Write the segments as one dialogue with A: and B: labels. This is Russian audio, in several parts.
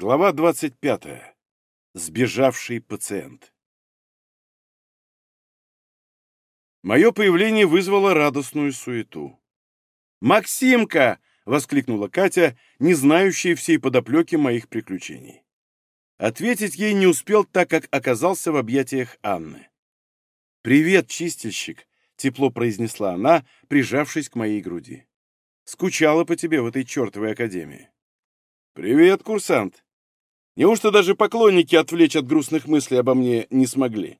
A: Глава 25. Сбежавший пациент. Мое появление вызвало радостную суету. «Максимка!» — воскликнула Катя, не знающая всей подоплеки моих приключений. Ответить ей не успел, так как оказался в объятиях Анны. «Привет, чистильщик!» — тепло произнесла она, прижавшись к моей груди. «Скучала по тебе в этой чертовой академии». «Привет, курсант!» Неужто даже поклонники отвлечь от грустных мыслей обо мне не смогли?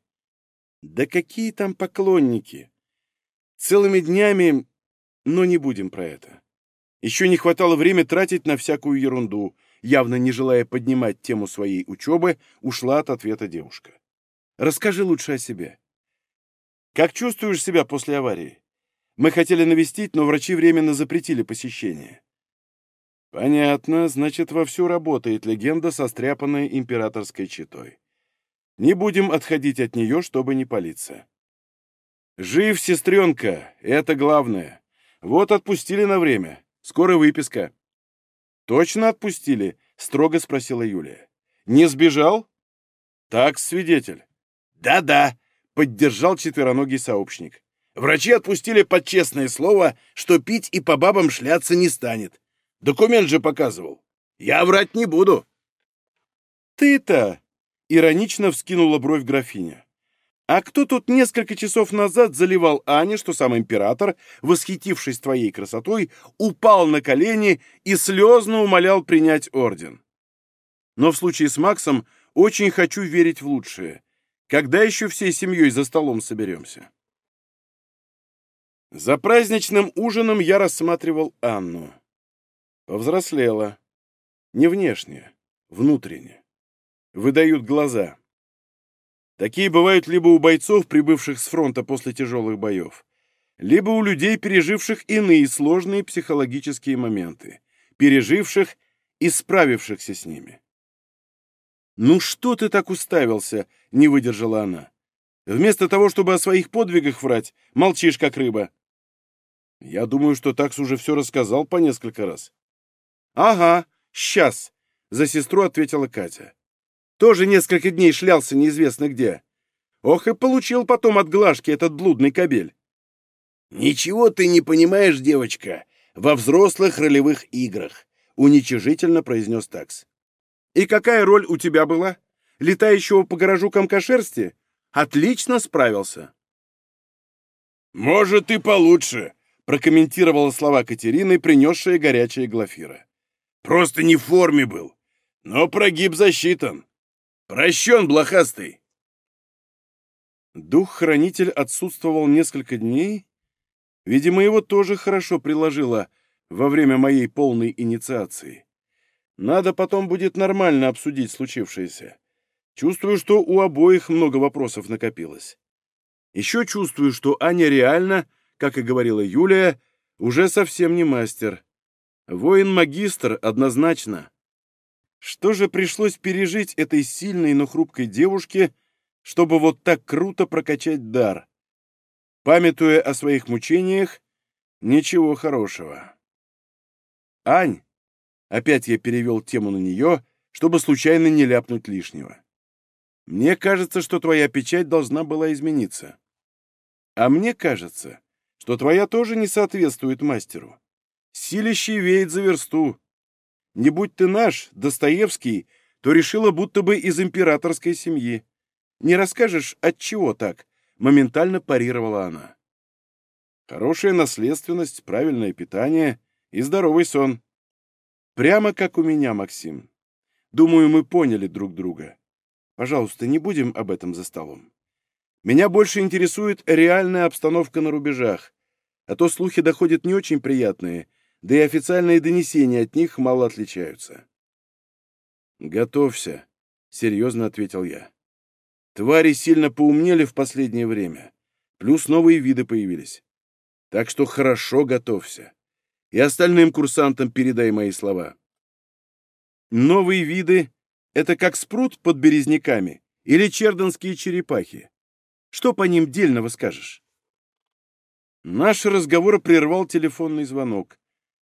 A: Да какие там поклонники? Целыми днями... Но не будем про это. Еще не хватало времени тратить на всякую ерунду. Явно не желая поднимать тему своей учебы, ушла от ответа девушка. Расскажи лучше о себе. Как чувствуешь себя после аварии? Мы хотели навестить, но врачи временно запретили посещение. Понятно, значит, вовсю работает легенда, состряпанная императорской четой. Не будем отходить от нее, чтобы не палиться. Жив, сестренка, это главное. Вот отпустили на время. Скоро выписка. Точно отпустили? Строго спросила Юлия. Не сбежал? Так, свидетель. Да-да, поддержал четвероногий сообщник. Врачи отпустили под честное слово, что пить и по бабам шляться не станет. Документ же показывал. Я врать не буду. Ты-то, иронично вскинула бровь графиня. А кто тут несколько часов назад заливал Ане, что сам император, восхитившись твоей красотой, упал на колени и слезно умолял принять орден? Но в случае с Максом очень хочу верить в лучшее. Когда еще всей семьей за столом соберемся? За праздничным ужином я рассматривал Анну. Повзрослела. Не внешне, внутренне. Выдают глаза. Такие бывают либо у бойцов, прибывших с фронта после тяжелых боев, либо у людей, переживших иные сложные психологические моменты, переживших и справившихся с ними. «Ну что ты так уставился?» — не выдержала она. «Вместо того, чтобы о своих подвигах врать, молчишь, как рыба». «Я думаю, что Такс уже все рассказал по несколько раз. «Ага, сейчас», — за сестру ответила Катя. «Тоже несколько дней шлялся неизвестно где. Ох и получил потом от Глашки этот блудный кобель».
B: «Ничего ты не понимаешь, девочка, во взрослых ролевых играх», — уничижительно произнес Такс.
A: «И какая роль у тебя была? Летающего по гаражу комка шерсти? Отлично справился».
B: «Может, и получше», — прокомментировала слова Катерины, принесшая горячая Глафира. Просто не в форме был. Но прогиб засчитан. Прощен, блохастый.
A: Дух-хранитель отсутствовал несколько дней. Видимо, его тоже хорошо приложило во время моей полной инициации. Надо потом будет нормально обсудить случившееся. Чувствую, что у обоих много вопросов накопилось. Еще чувствую, что Аня реально, как и говорила Юлия, уже совсем не мастер. Воин-магистр, однозначно. Что же пришлось пережить этой сильной, но хрупкой девушке, чтобы вот так круто прокачать дар? Памятуя о своих мучениях, ничего хорошего. «Ань!» — опять я перевел тему на нее, чтобы случайно не ляпнуть лишнего. «Мне кажется, что твоя печать должна была измениться. А мне кажется, что твоя тоже не соответствует мастеру. Силище веет за версту. Не будь ты наш, Достоевский, то решила, будто бы из императорской семьи. Не расскажешь, от чего так? Моментально парировала она. Хорошая наследственность, правильное питание и здоровый сон. Прямо как у меня, Максим. Думаю, мы поняли друг друга. Пожалуйста, не будем об этом за столом. Меня больше интересует реальная обстановка на рубежах, а то слухи доходят не очень приятные, да и официальные донесения от них мало отличаются. «Готовься», — серьезно ответил я. «Твари сильно поумнели в последнее время, плюс новые виды появились. Так что хорошо готовься. И остальным курсантам передай мои слова». «Новые виды — это как спрут под березняками или чердонские черепахи? Что по ним дельного скажешь?» Наш разговор прервал телефонный звонок.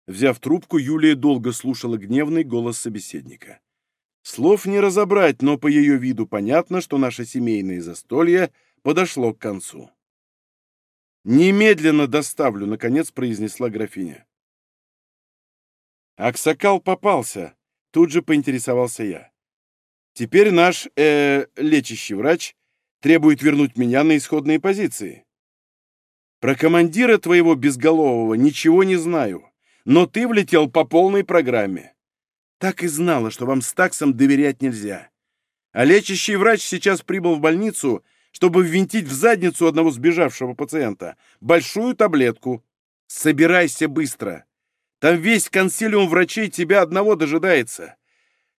A: Взяв трубку, Юлия долго слушала гневный голос собеседника. Слов не разобрать, но по ее виду понятно, что наше семейное застолье подошло к концу. «Немедленно доставлю», — наконец произнесла графиня. Аксакал попался, тут же поинтересовался я. Теперь наш, э, лечащий врач требует вернуть меня на исходные позиции. Про командира твоего безголового ничего не знаю, но ты влетел по полной программе. Так и знала, что вам с таксом доверять нельзя. А лечащий врач сейчас прибыл в больницу, чтобы ввинтить в задницу одного сбежавшего пациента большую таблетку. Собирайся быстро. Там весь консилиум врачей тебя одного дожидается.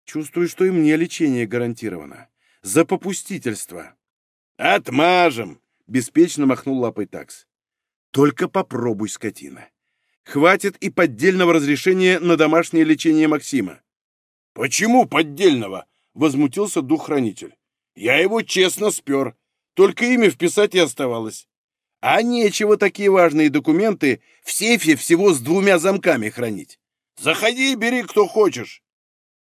A: Чувствую, что и мне лечение гарантировано. За попустительство.
B: Отмажем, беспечно махнул лапой такс.
A: Только попробуй, скотина. Хватит и поддельного разрешения на домашнее лечение Максима.
B: «Почему поддельного?» — возмутился дух-хранитель. «Я его честно спер. Только имя вписать и оставалось».
A: «А нечего такие важные документы в сейфе всего с двумя замками хранить.
B: Заходи и бери, кто хочешь».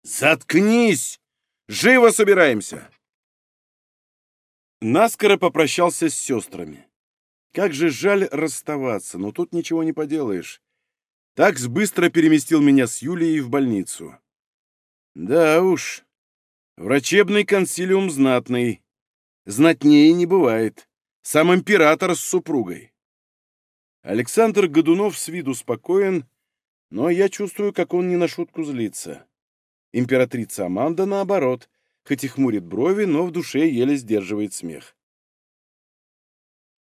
A: «Заткнись! Живо собираемся!» Наскоро попрощался с сестрами. Как же жаль расставаться, но тут ничего не поделаешь. Такс быстро переместил меня с Юлией в больницу. Да уж, врачебный консилиум знатный. Знатнее не бывает. Сам император с супругой. Александр Годунов с виду спокоен, но я чувствую, как он не на шутку злится. Императрица Аманда, наоборот, хоть и хмурит брови, но в душе еле сдерживает смех.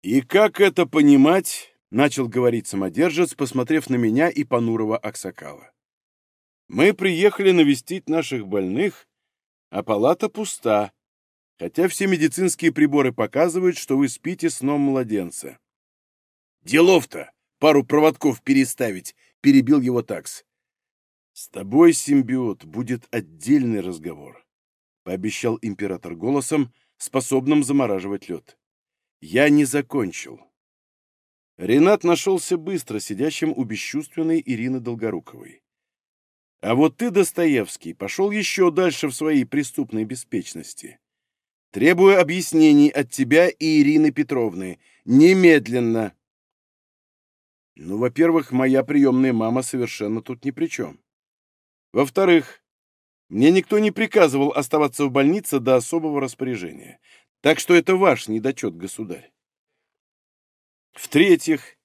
A: «И как это понимать?» — начал говорить самодержец, посмотрев на меня и понурого Аксакала. Мы приехали навестить наших больных, а палата пуста, хотя все медицинские приборы показывают, что вы спите сном младенца.
B: «Делов-то! Пару проводков переставить!» — перебил его такс.
A: «С тобой, симбиот, будет отдельный разговор», — пообещал император голосом, способным замораживать лед. «Я не закончил». Ренат нашелся быстро, сидящим у бесчувственной Ирины Долгоруковой. А вот ты, Достоевский, пошел еще дальше в своей преступной беспечности. Требую объяснений от тебя и Ирины Петровны. Немедленно. Ну, во-первых, моя приемная мама совершенно тут ни при чем. Во-вторых, мне никто не приказывал оставаться в больнице до особого распоряжения. Так что это ваш недочет, государь. В-третьих,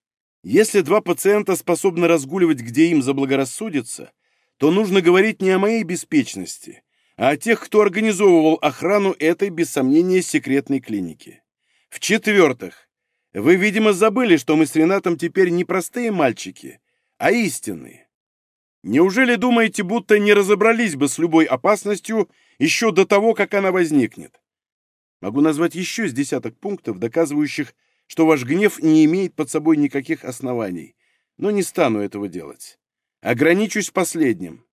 A: если два пациента способны разгуливать, где им заблагорассудится, то нужно говорить не о моей беспечности, а о тех, кто организовывал охрану этой, без сомнения, секретной клиники. В-четвертых, вы, видимо, забыли, что мы с Ренатом теперь не простые мальчики, а истинные. Неужели думаете, будто не разобрались бы с любой опасностью еще до того, как она возникнет? Могу назвать еще с десяток пунктов, доказывающих, что ваш гнев не имеет под собой никаких оснований, но не стану этого делать. Ограничусь последним.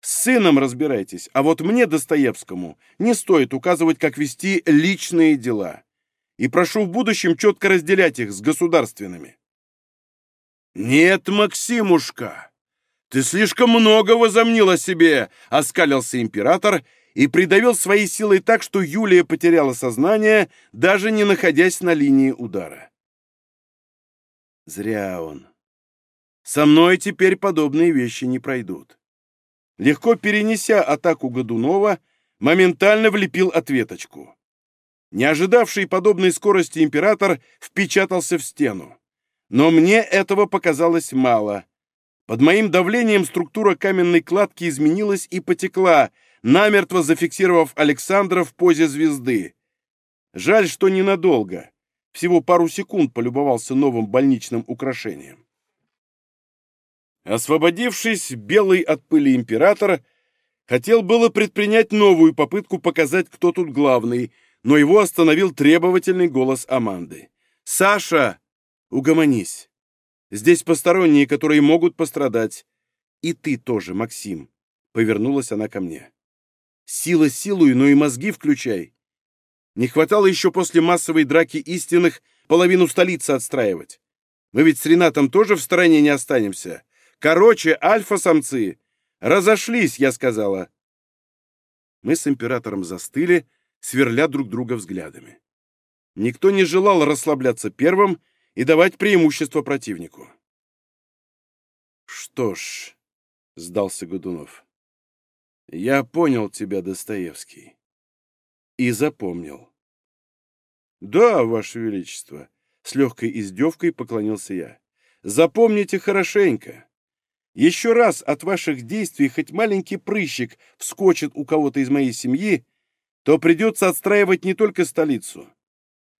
A: С сыном разбирайтесь, а вот мне, Достоевскому, не стоит указывать, как вести личные дела. И прошу в будущем четко разделять их с государственными.
B: «Нет, Максимушка, ты слишком много возомнил о себе!» — оскалился император и придавил своей силой так, что Юлия потеряла сознание, даже не находясь на линии удара.
A: Зря он. Со мной теперь подобные вещи не пройдут. Легко перенеся атаку Годунова, моментально влепил ответочку. Не ожидавший подобной скорости император впечатался в стену. Но мне этого показалось мало. Под моим давлением структура каменной кладки изменилась и потекла, намертво зафиксировав Александра в позе звезды. Жаль, что ненадолго. Всего пару секунд полюбовался новым больничным украшением. Освободившись, белый от пыли император хотел было предпринять новую попытку показать, кто тут главный, но его остановил требовательный голос Аманды. «Саша, угомонись. Здесь посторонние, которые могут пострадать. И ты тоже, Максим», — повернулась она ко мне. «Сила силой, но и мозги включай. Не хватало еще после массовой драки истинных половину столицы отстраивать. Мы ведь с Ренатом тоже в стороне не останемся. Короче, альфа-самцы разошлись, я сказала. Мы с императором застыли, сверля друг друга взглядами. Никто не желал расслабляться первым и давать преимущество противнику. «Что ж», — сдался Годунов, — «я понял тебя, Достоевский, и запомнил». «Да, Ваше Величество», — с легкой издевкой поклонился я. «Запомните хорошенько. Еще раз от ваших действий хоть маленький прыщик вскочит у кого-то из моей семьи, то придется отстраивать не только столицу.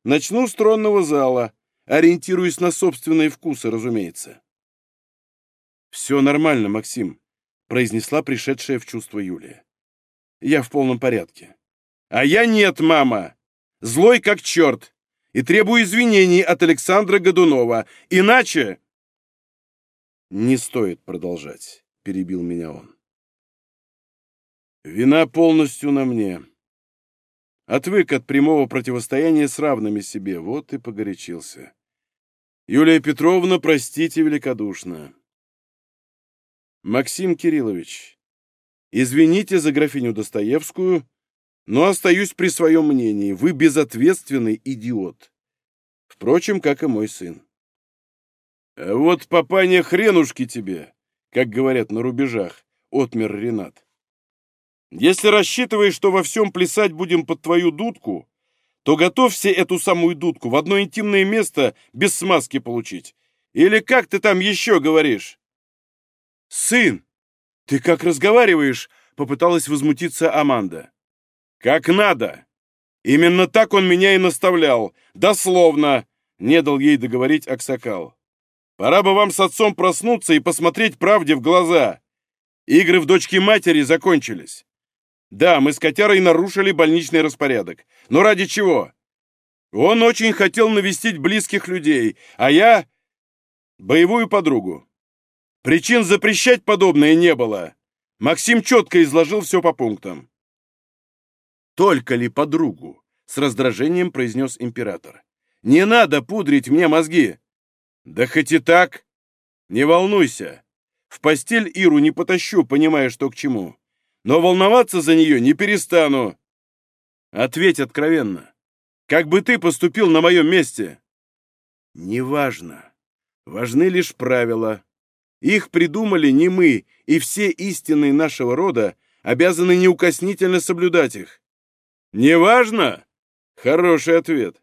A: Начну с тронного зала, ориентируясь на собственные вкусы, разумеется». «Все нормально, Максим», — произнесла пришедшая в чувство Юлия. «Я в полном порядке». «А я нет, мама!» злой как черт, и требую извинений от Александра Годунова. Иначе...» «Не стоит продолжать», — перебил меня он. «Вина полностью на мне. Отвык от прямого противостояния с равными себе, вот и погорячился. Юлия Петровна, простите великодушно. Максим Кириллович, извините за графиню Достоевскую, но остаюсь при своем мнении. Вы безответственный идиот. Впрочем, как и мой сын. А вот папаня хренушки тебе, как говорят на рубежах, отмер Ренат. Если рассчитываешь, что во всем плясать будем под твою дудку, то готовься эту самую дудку в одно интимное место без смазки получить. Или как ты там еще говоришь? Сын, ты как разговариваешь? Попыталась возмутиться Аманда. «Как надо!» Именно так он меня и наставлял, дословно, не дал ей договорить Аксакал. Пора бы вам с отцом проснуться и посмотреть правде в глаза. Игры в дочки матери закончились. Да, мы с котярой нарушили больничный распорядок. Но ради чего? Он очень хотел навестить близких людей, а я — боевую подругу. Причин запрещать подобное не было. Максим четко изложил все по пунктам. «Только ли подругу?» — с раздражением произнес император. «Не надо пудрить мне мозги!» «Да хоть и так! Не волнуйся! В постель Иру не потащу, понимая, что к чему. Но волноваться за нее не перестану!» «Ответь откровенно! Как бы ты поступил на моем месте?» «Неважно. Важны лишь правила. Их придумали не мы, и все истинные нашего рода обязаны неукоснительно соблюдать их. «Неважно?» Хороший ответ.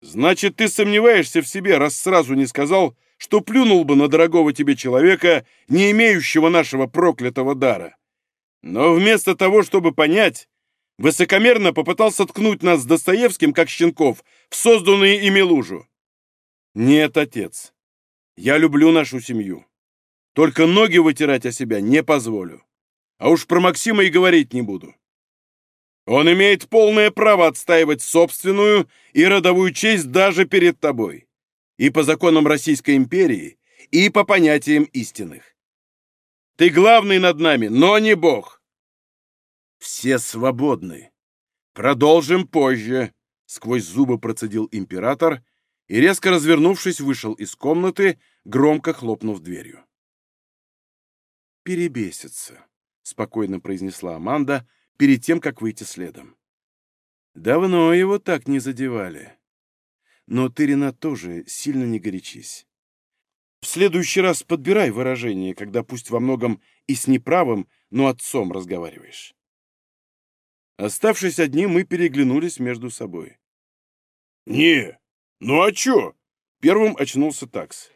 A: Значит, ты сомневаешься в себе, раз сразу не сказал, что плюнул бы на дорогого тебе человека, не имеющего нашего проклятого дара. Но вместо того, чтобы понять, высокомерно попытался ткнуть нас с Достоевским, как щенков, в созданные ими лужу. Нет, отец, я люблю нашу семью. Только ноги вытирать о себя не позволю. А уж про Максима и говорить не буду. Он имеет полное право отстаивать собственную и родовую честь даже перед тобой. И по законам Российской империи, и по понятиям истинных. Ты главный над нами, но не бог. Все свободны. Продолжим позже, сквозь зубы процедил император и, резко развернувшись, вышел из комнаты, громко хлопнув дверью. «Перебесится», — спокойно произнесла Аманда, перед тем, как выйти следом. Давно его так не задевали. Но ты, Ренат, тоже сильно не горячись. В следующий раз подбирай выражение, когда пусть во многом и с неправым, но отцом разговариваешь. Оставшись одни, мы переглянулись между собой. «Не, ну а чё?» — первым очнулся такс.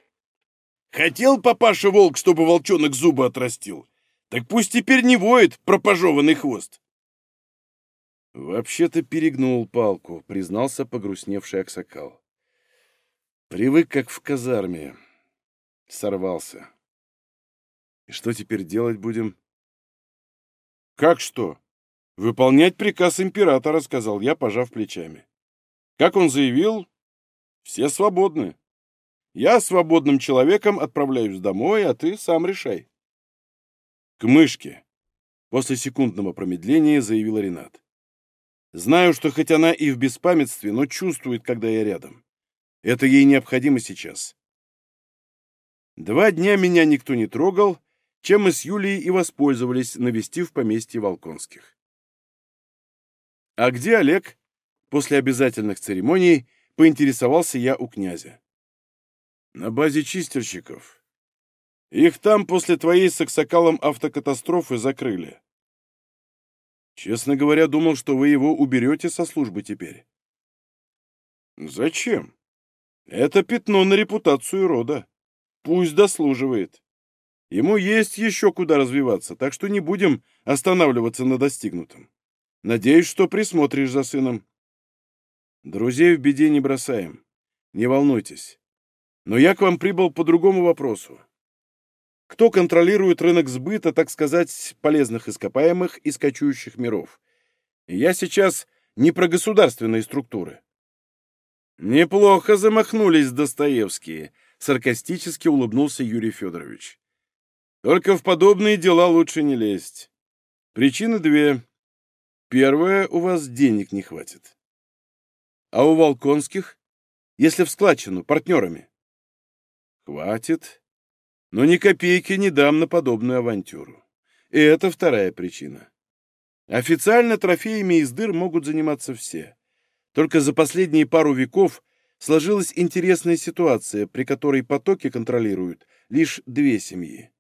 A: «Хотел папаша волк, чтобы волчонок зубы отрастил? Так пусть теперь не воет пропожеванный хвост. «Вообще-то перегнул палку», — признался погрустневший Аксакал. «Привык, как в казарме. Сорвался. И что теперь делать будем?» «Как что? Выполнять приказ императора», — сказал я, пожав плечами. «Как он заявил, все свободны. Я свободным человеком отправляюсь домой, а ты сам решай». «К мышке», — после секундного промедления заявил Ренат. Знаю, что хоть она и в беспамятстве, но чувствует, когда я рядом. Это ей необходимо сейчас. Два дня меня никто не трогал, чем мы с Юлией и воспользовались, навестив поместье Волконских. «А где Олег?» После обязательных церемоний поинтересовался я у князя. «На базе чистильщиков. Их там после твоей с Аксакалом автокатастрофы закрыли. Честно говоря, думал, что вы его уберете со службы теперь». «Зачем? Это пятно на репутацию рода. Пусть дослуживает. Ему есть еще куда развиваться, так что не будем останавливаться на достигнутом. Надеюсь, что присмотришь за сыном. Друзей в беде не бросаем. Не волнуйтесь. Но я к вам прибыл по другому вопросу. Кто контролирует рынок сбыта, так сказать, полезных ископаемых и скачующих миров? Я сейчас не про государственные структуры. Неплохо замахнулись Достоевские, саркастически улыбнулся Юрий Федорович. Только в подобные дела лучше не лезть. Причины две. Первая, у вас денег не хватит. А у Волконских? Если в складчину, партнерами? Хватит. Но ни копейки не дам на подобную авантюру. И это вторая причина. Официально трофеями из дыр могут заниматься все. Только за последние пару веков сложилась интересная ситуация, при которой потоки контролируют лишь две семьи.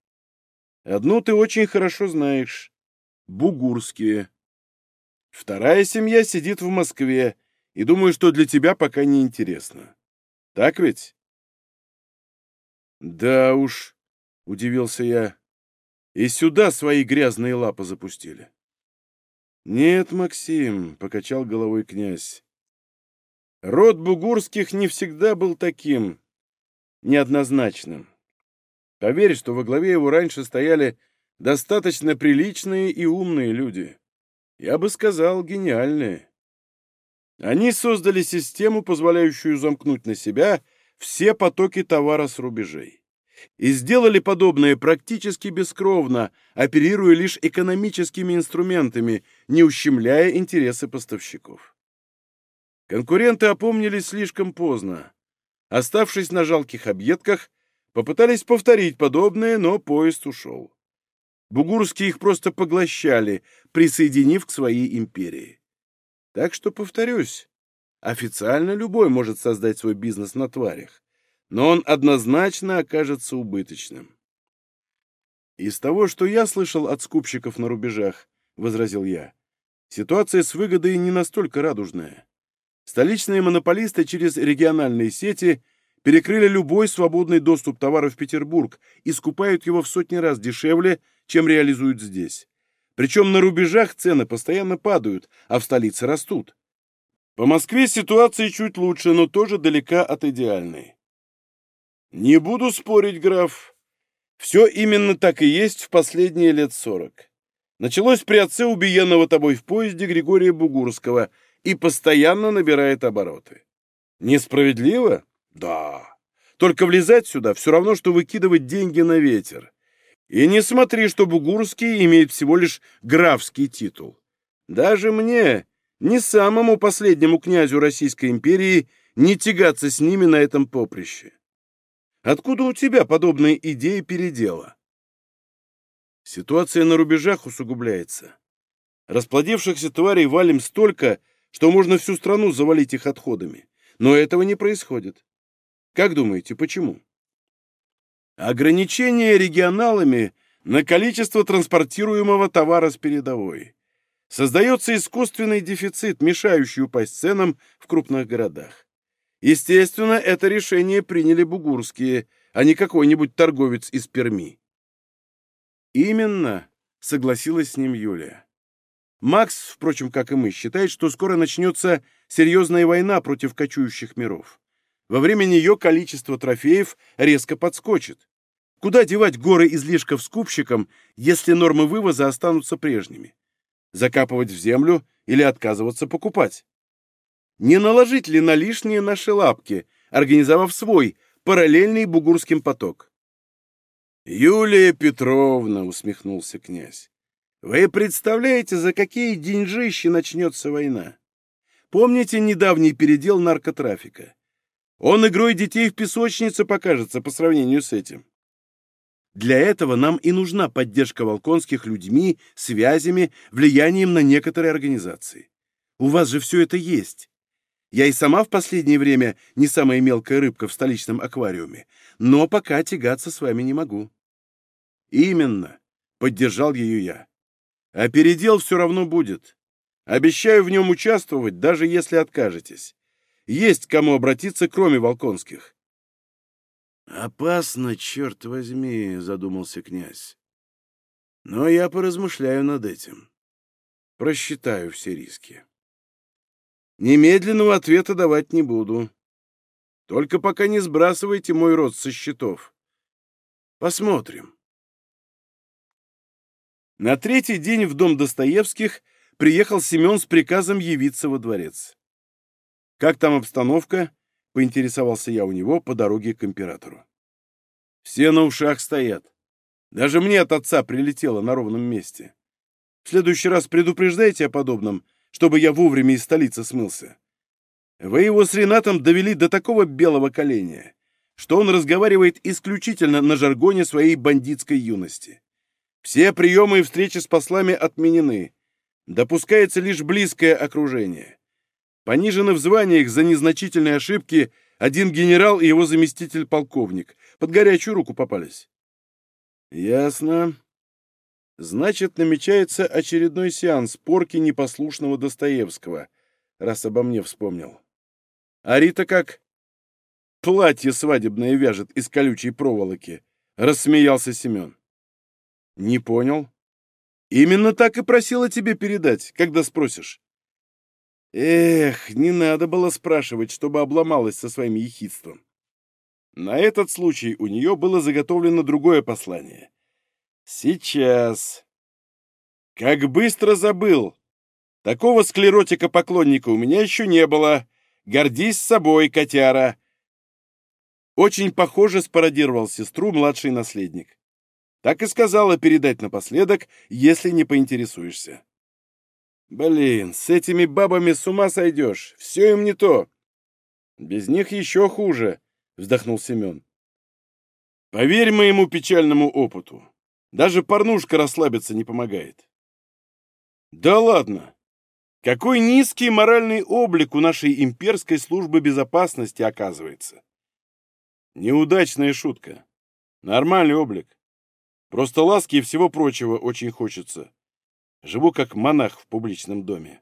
A: Одну ты очень хорошо знаешь — бугурские. Вторая семья сидит в Москве, и думаю, что для тебя пока не интересно. Так ведь? Да уж, — удивился я, — и сюда свои грязные лапы запустили. Нет, Максим, — покачал головой князь, — род бугурских не всегда был таким неоднозначным. Поверь, что во главе его раньше стояли достаточно приличные и умные люди. Я бы сказал, гениальные. Они создали систему, позволяющую замкнуть на себя все потоки товара с рубежей. И сделали подобное практически бескровно, оперируя лишь экономическими инструментами, не ущемляя интересы поставщиков. Конкуренты опомнились слишком поздно. Оставшись на жалких объедках, Попытались повторить подобное, но поезд ушел. Бугурские их просто поглощали, присоединив к своей империи. Так что, повторюсь, официально любой может создать свой бизнес на тварях, но он однозначно окажется убыточным. «Из того, что я слышал от скупщиков на рубежах», — возразил я, — «ситуация с выгодой не настолько радужная. Столичные монополисты через региональные сети перекрыли любой свободный доступ товара в Петербург и скупают его в сотни раз дешевле, чем реализуют здесь. Причем на рубежах цены постоянно падают, а в столице растут. По Москве ситуация чуть лучше, но тоже далека от идеальной. Не буду спорить, граф. Все именно так и есть в последние лет сорок. Началось при отце убиенного тобой в поезде Григория Бугурского и постоянно набирает обороты. Несправедливо? Да. Только влезать сюда все равно, что выкидывать деньги на ветер. И не смотри, что Бугурский имеет всего лишь графский титул. Даже мне, не самому последнему князю Российской империи, не тягаться с ними на этом поприще. Откуда у тебя подобные идеи передела? Ситуация на рубежах усугубляется. Расплодившихся тварей валим столько, что можно всю страну завалить их отходами. Но этого не происходит. Как думаете, почему? Ограничение регионалами на количество транспортируемого товара с передовой. Создается искусственный дефицит, мешающий упасть ценам в крупных городах. Естественно, это решение приняли бугурские, а не какой-нибудь торговец из Перми. Именно, согласилась с ним Юлия. Макс, впрочем, как и мы, считает, что скоро начнется серьезная война против кочующих миров. Во время нее количество трофеев резко подскочит. Куда девать горы излишков скупщикам, если нормы вывоза останутся прежними? Закапывать в землю или отказываться покупать? Не наложить ли на лишние наши лапки, организовав свой, параллельный бугурским поток? «Юлия Петровна», — усмехнулся князь, — «вы представляете, за какие деньжищи начнется война? Помните недавний передел наркотрафика? Он игрой детей в песочнице покажется по сравнению с этим. Для этого нам и нужна поддержка волконских людьми, связями, влиянием на некоторые организации. У вас же все это есть. Я и сама в последнее время не самая мелкая рыбка в столичном аквариуме, но пока тягаться с вами не могу». «Именно», — поддержал ее я. «А передел все равно будет. Обещаю в нем участвовать, даже если откажетесь. Есть кому обратиться, кроме Волконских». «Опасно, черт возьми», — задумался князь. «Но я поразмышляю над этим. Просчитаю все риски. Немедленного ответа давать не буду. Только пока не сбрасывайте мой род со счетов. Посмотрим». На третий день в дом Достоевских приехал Семен с приказом явиться во дворец. «Как там обстановка?» — поинтересовался я у него по дороге к императору. «Все на ушах стоят. Даже мне от отца прилетело на ровном месте. В следующий раз предупреждайте о подобном, чтобы я вовремя из столицы смылся. Вы его с Ренатом довели до такого белого коленя, что он разговаривает исключительно на жаргоне своей бандитской юности. Все приемы и встречи с послами отменены. Допускается лишь близкое окружение. Понижены в званиях за незначительные ошибки один генерал и его заместитель-полковник. Под горячую руку попались. Ясно. Значит, намечается очередной сеанс порки непослушного Достоевского, раз обо мне вспомнил. А Рита как? Платье свадебное вяжет из колючей проволоки, рассмеялся Семен. Не понял. Именно так и просила тебе передать, когда спросишь. Эх, не надо было спрашивать, чтобы обломалась со своим ехидством. На этот случай у нее было заготовлено другое послание. Сейчас. Как быстро забыл. Такого склеротика-поклонника у меня еще не было. Гордись собой, котяра. Очень похоже спародировал сестру младший наследник. Так и сказала передать напоследок, если не поинтересуешься. Блин, с этими бабами с ума сойдешь. Все им не то. Без них еще хуже, вздохнул Семен. Поверь моему печальному опыту. Даже порнушка расслабиться не помогает. Да ладно. Какой низкий моральный облик у нашей имперской службы безопасности оказывается. Неудачная шутка. Нормальный облик. Просто ласки и всего прочего очень хочется. Живу как монах в публичном доме.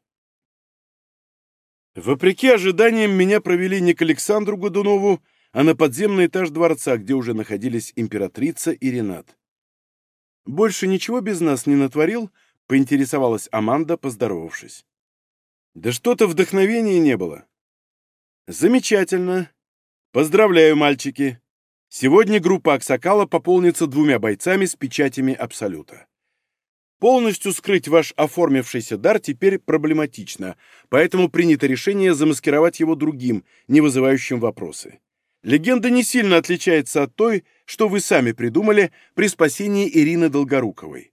A: Вопреки ожиданиям, меня провели не к Александру Годунову, а на подземный этаж дворца, где уже находились императрица и Ренат. «Больше ничего без нас не натворил?» — поинтересовалась Аманда, поздоровавшись. «Да что-то вдохновения не было». «Замечательно. Поздравляю, мальчики. Сегодня группа Аксакала пополнится двумя бойцами с печатями Абсолюта. Полностью скрыть ваш оформившийся дар теперь проблематично, поэтому принято решение замаскировать его другим, не вызывающим вопросы. Легенда не сильно отличается от той, что вы сами придумали при спасении Ирины Долгоруковой.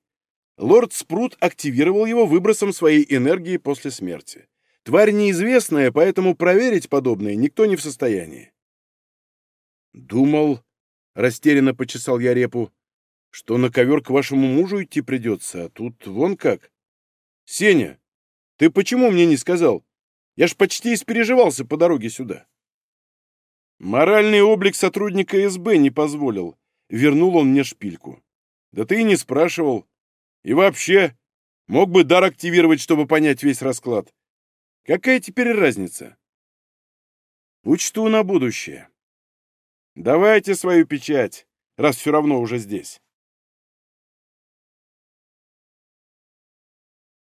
A: Лорд Спрут активировал его выбросом своей энергии после смерти. Тварь неизвестная, поэтому проверить подобное никто не в состоянии. Думал, Растерянно почесал я репу. Что на ковер к вашему мужу идти придется, а тут вон как. Сеня, ты почему мне не сказал? Я ж почти испереживался по дороге сюда. Моральный облик сотрудника СБ не позволил. Вернул он мне шпильку. Да ты и не спрашивал. И вообще, мог бы дар активировать, чтобы понять весь расклад. Какая теперь разница? Учту на будущее. Давайте свою печать, раз все равно уже здесь.